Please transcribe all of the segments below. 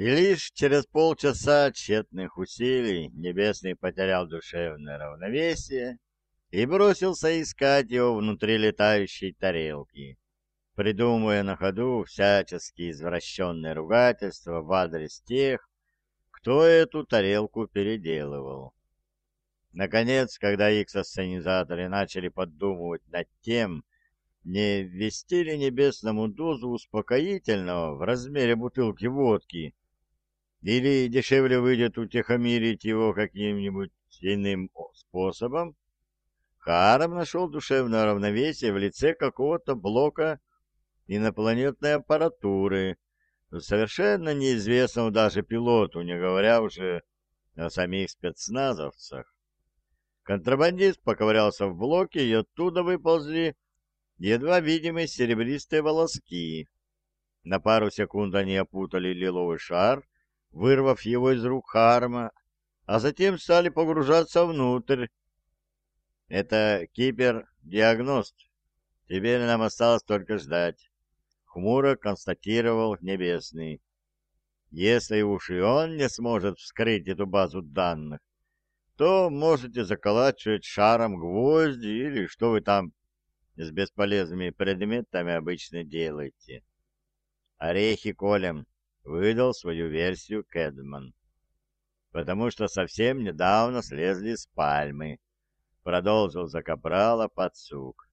И лишь через полчаса тщетных усилий Небесный потерял душевное равновесие и бросился искать его внутри летающей тарелки, придумывая на ходу всяческие извращенные ругательства в адрес тех, кто эту тарелку переделывал. Наконец, когда икс-ассенизаторы начали подумывать над тем, не ввести ли небесному дозу успокоительного в размере бутылки водки, или дешевле выйдет утихомирить его каким-нибудь иным способом, Харам нашел душевное равновесие в лице какого-то блока инопланетной аппаратуры, совершенно неизвестного даже пилоту, не говоря уже о самих спецназовцах. Контрабандист поковырялся в блоке, и оттуда выползли едва видимые серебристые волоски. На пару секунд они опутали лиловый шар, вырвав его из рук Харма, а затем стали погружаться внутрь. Это кипер-диагност. Теперь нам осталось только ждать. Хмуро констатировал Небесный. Если уж и он не сможет вскрыть эту базу данных, то можете заколачивать шаром гвозди или что вы там с бесполезными предметами обычно делаете. Орехи колем, выдал свою версию Кэдман. Потому что совсем недавно слезли с пальмы, продолжил за капрала подсук.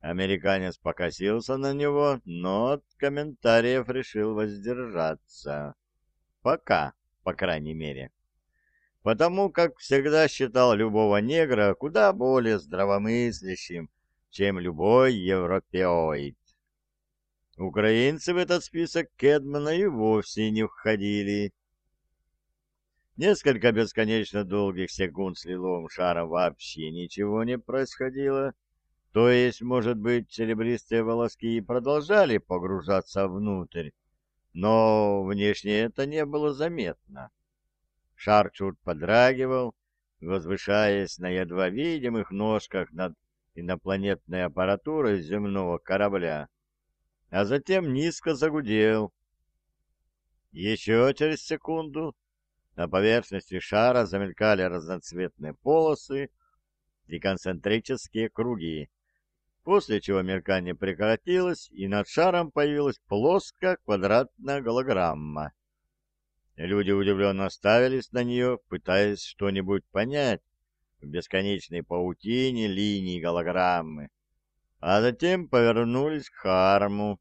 Американец покосился на него, но от комментариев решил воздержаться. Пока, по крайней мере. Потому как всегда считал любого негра куда более здравомыслящим, чем любой европеоид. Украинцы в этот список Кедмана и вовсе не входили. Несколько бесконечно долгих секунд с лиловым шаром вообще ничего не происходило. То есть, может быть, серебристые волоски и продолжали погружаться внутрь, но внешне это не было заметно. Шар чуть подрагивал, возвышаясь на едва видимых ножках над инопланетной аппаратурой земного корабля а затем низко загудел. Еще через секунду на поверхности шара замелькали разноцветные полосы и концентрические круги, после чего мелькание прекратилось, и над шаром появилась плоская квадратная голограмма. Люди удивленно ставились на нее, пытаясь что-нибудь понять в бесконечной паутине линий голограммы, а затем повернулись к Харму.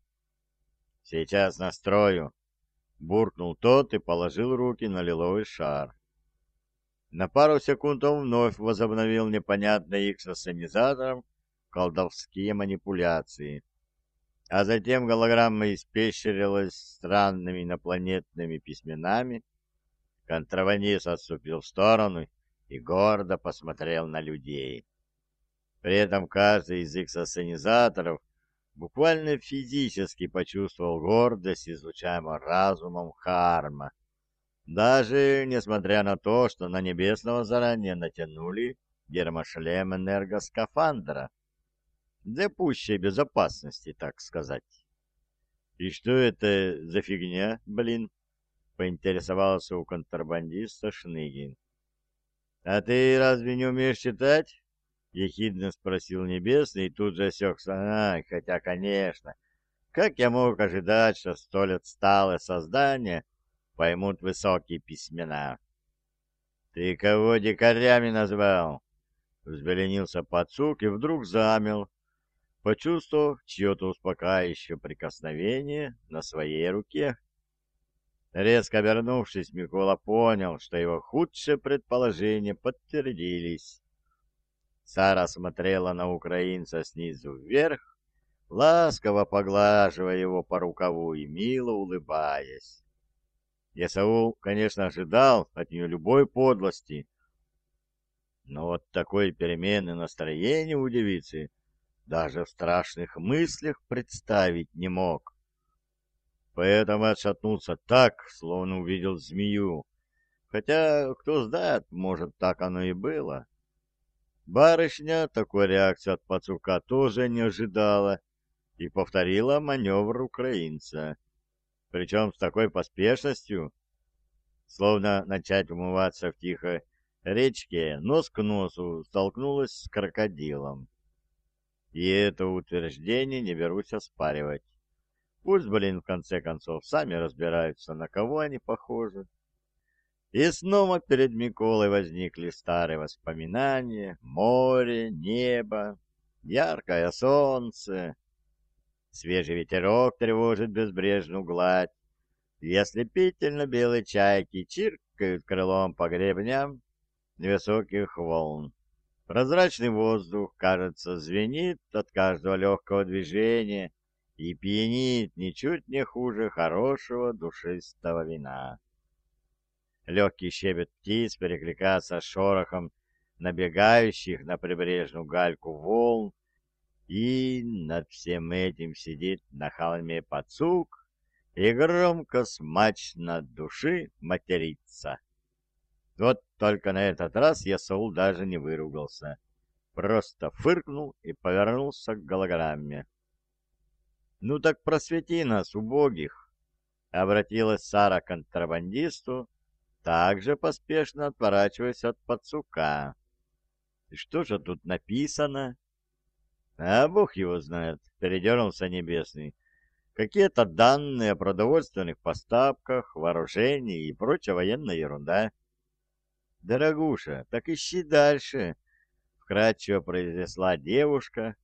«Сейчас настрою», — буркнул тот и положил руки на лиловый шар. На пару секунд он вновь возобновил непонятные их с колдовские манипуляции. А затем голограмма испещрилась странными инопланетными письменами. Контрабандист отступил в сторону и гордо посмотрел на людей. При этом каждый из эксосценизаторов буквально физически почувствовал гордость, излучаемую разумом Харма. Даже несмотря на то, что на Небесного заранее натянули гермошлем энергоскафандра. Для пущей безопасности, так сказать. «И что это за фигня, блин?» — поинтересовался у контрабандиста Шныгин. «А ты разве не умеешь читать?» — ехидно спросил Небесный и тут же осекся. А, хотя, конечно, как я мог ожидать, что столь отсталое создание поймут высокие письмена? — Ты кого дикарями назвал? — взбеленился подсук и вдруг замел, почувствовав чье-то успокаивающее прикосновение на своей руке. Резко обернувшись, Микола понял, что его худшие предположения подтвердились. Сара смотрела на украинца снизу вверх, ласково поглаживая его по рукаву и мило улыбаясь. Ясаул, конечно, ожидал от нее любой подлости, но вот такой перемены настроения у девицы даже в страшных мыслях представить не мог. Поэтому отшатнулся так, словно увидел змею. Хотя, кто знает, может, так оно и было. Барышня такой реакции от пацука тоже не ожидала и повторила маневр украинца. Причем с такой поспешностью, словно начать умываться в тихой речке, нос к носу столкнулась с крокодилом. И это утверждение не берусь оспаривать. Пусть, блин, в конце концов, сами разбираются, на кого они похожи. И снова перед Миколой возникли старые воспоминания, море, небо, яркое солнце. Свежий ветерок тревожит безбрежную гладь, и ослепительно белые чайки чиркают крылом по гребням невысоких волн. Прозрачный воздух, кажется, звенит от каждого легкого движения и пьянит ничуть не хуже хорошего душистого вина. Легкий щебет птиц перекликается с шорохом набегающих на прибрежную гальку волн, и над всем этим сидит на холме пацук и громко смачно души матерится. Вот только на этот раз я Ясаул даже не выругался, просто фыркнул и повернулся к голограмме. «Ну так просвети нас, убогих!» — обратилась Сара к контрабандисту, также поспешно отворачиваясь от пацука. «Что же тут написано?» «А бог его знает», — передернулся Небесный. «Какие-то данные о продовольственных поставках, вооружении и прочая военная ерунда». «Дорогуша, так ищи дальше», — вкратчиво произнесла девушка.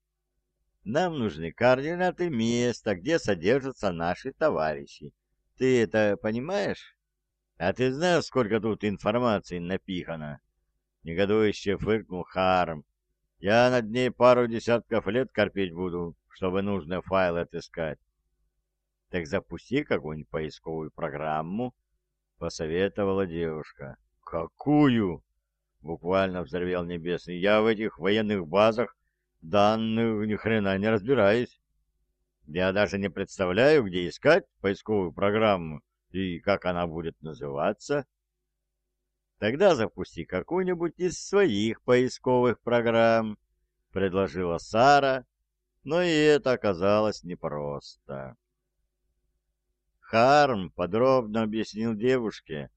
«Нам нужны координаты места, где содержатся наши товарищи. Ты это понимаешь?» А ты знаешь, сколько тут информации напихано? Негодующе фыркнул Харм. Я над ней пару десятков лет корпеть буду, чтобы нужные файлы отыскать. Так запусти какую-нибудь поисковую программу, посоветовала девушка. Какую? Буквально взорвел Небесный. Я в этих военных базах данных ни хрена не разбираюсь. Я даже не представляю, где искать поисковую программу и как она будет называться? Тогда запусти какую-нибудь из своих поисковых программ, предложила Сара, но и это оказалось непросто. Харм подробно объяснил девушке,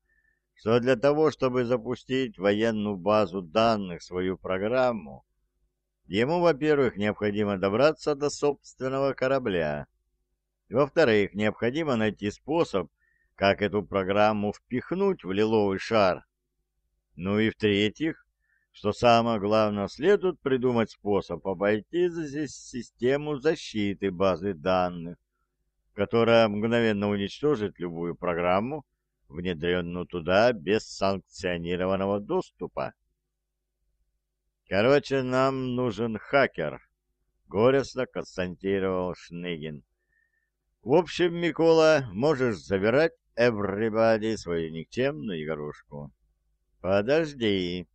что для того, чтобы запустить военную базу данных свою программу, ему, во-первых, необходимо добраться до собственного корабля, во-вторых, необходимо найти способ как эту программу впихнуть в лиловый шар. Ну и в-третьих, что самое главное, следует придумать способ обойти систему защиты базы данных, которая мгновенно уничтожит любую программу, внедренную туда без санкционированного доступа. Короче, нам нужен хакер, горестно констатировал Шныгин. В общем, Микола, можешь забирать everybody свою никчемную игрушку. Подожди.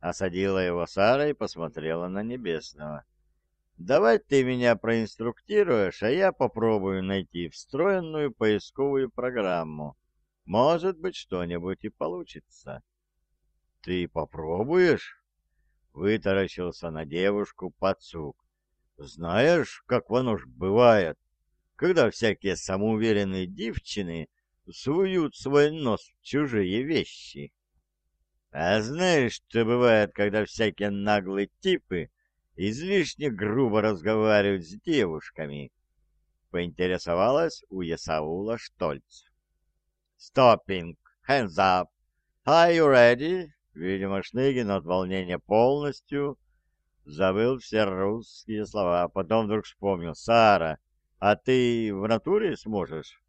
Осадила его Сара и посмотрела на Небесного. Давай ты меня проинструктируешь, а я попробую найти встроенную поисковую программу. Может быть, что-нибудь и получится. Ты попробуешь? Вытаращился на девушку пацук. Знаешь, как оно ж бывает? Когда всякие самоуверенные девчины суют свой нос в чужие вещи. А знаешь, что бывает, когда всякие наглые типы излишне грубо разговаривают с девушками? Поинтересовалась у Ясаула Штольц. «Stopping! Hands up! Are you ready?» Видимо, Шныгин от волнения полностью забыл все русские слова. Потом вдруг вспомнил. «Сара, а ты в натуре сможешь?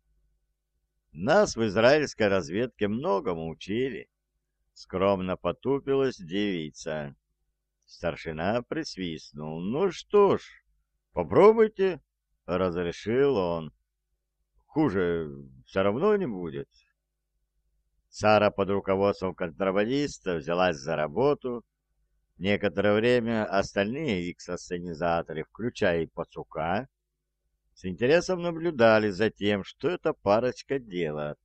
Нас в израильской разведке многому учили. Скромно потупилась девица. Старшина присвистнул. Ну что ж, попробуйте, разрешил он. Хуже все равно не будет. Сара под руководством контрабандиста взялась за работу. Некоторое время остальные икс-ассенизаторы, включая и Пацука, с интересом наблюдали за тем, что эта парочка делает.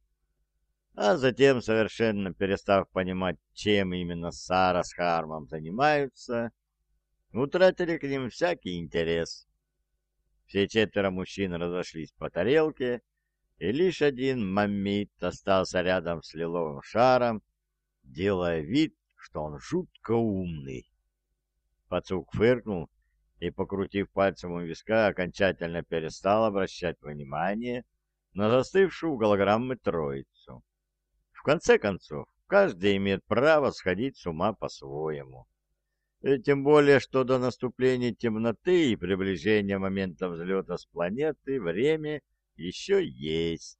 А затем, совершенно перестав понимать, чем именно Сара с Хармом занимаются, утратили к ним всякий интерес. Все четверо мужчин разошлись по тарелке, и лишь один маммит остался рядом с лиловым шаром, делая вид, что он жутко умный. Пацук фыркнул и, покрутив пальцем у виска, окончательно перестал обращать внимание на застывшую голограммы троицу. В конце концов, каждый имеет право сходить с ума по-своему. И тем более, что до наступления темноты и приближения момента взлета с планеты время еще есть.